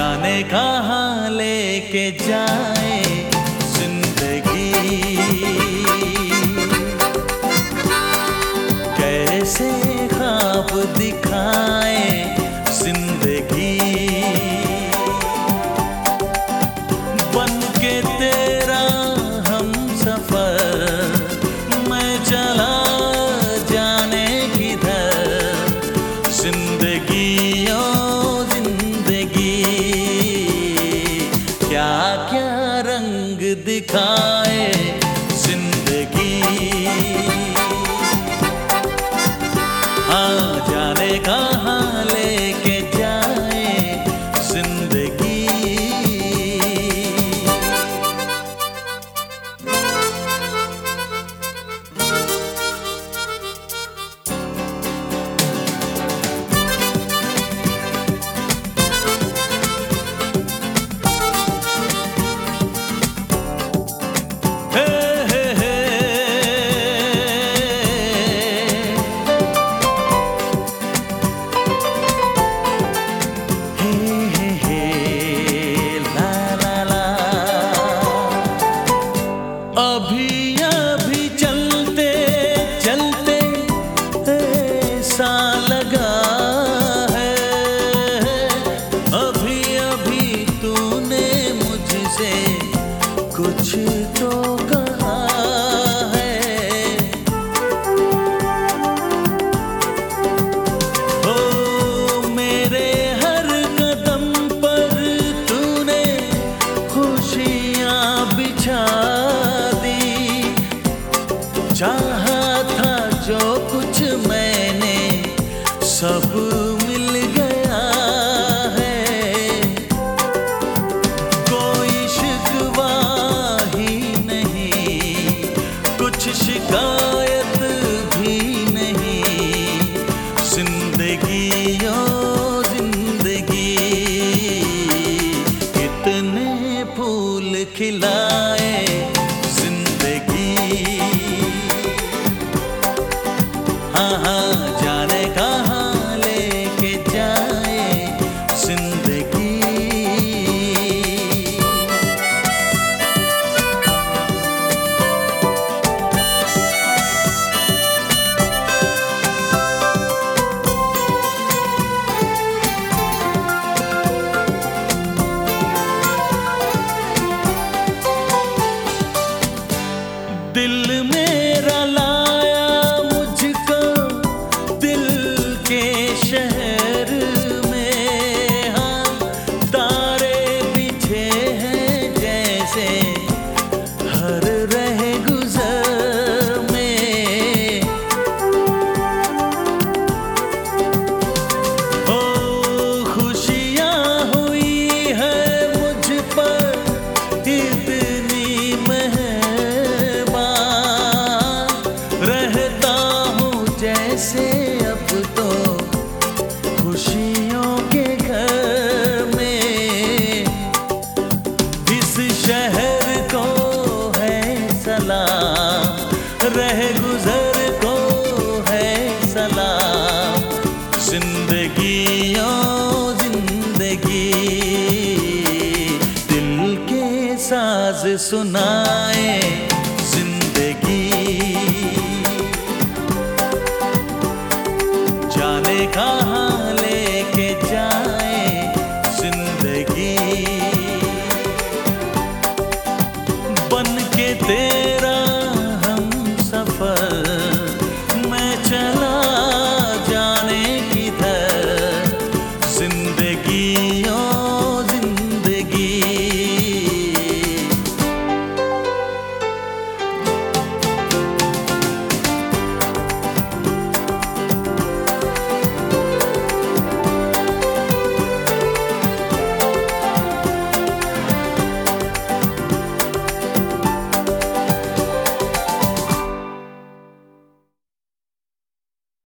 जाने कहाँ लेके जाए ज़िंदगी। कैसे come. कुछ तो कहा है। ओ मेरे हर कदम पर तूने खुशियाँ बिछा दी। चाहा था जो कुछ मैंने सब हाँ सलाम रह गुजर को है सलाम ज़िंदगी ओ ज़िंदगी। दिल के साज सुनाए ज़िंदगी। जाने कहाँ लेके जाए ज़िंदगी। बन के तेरे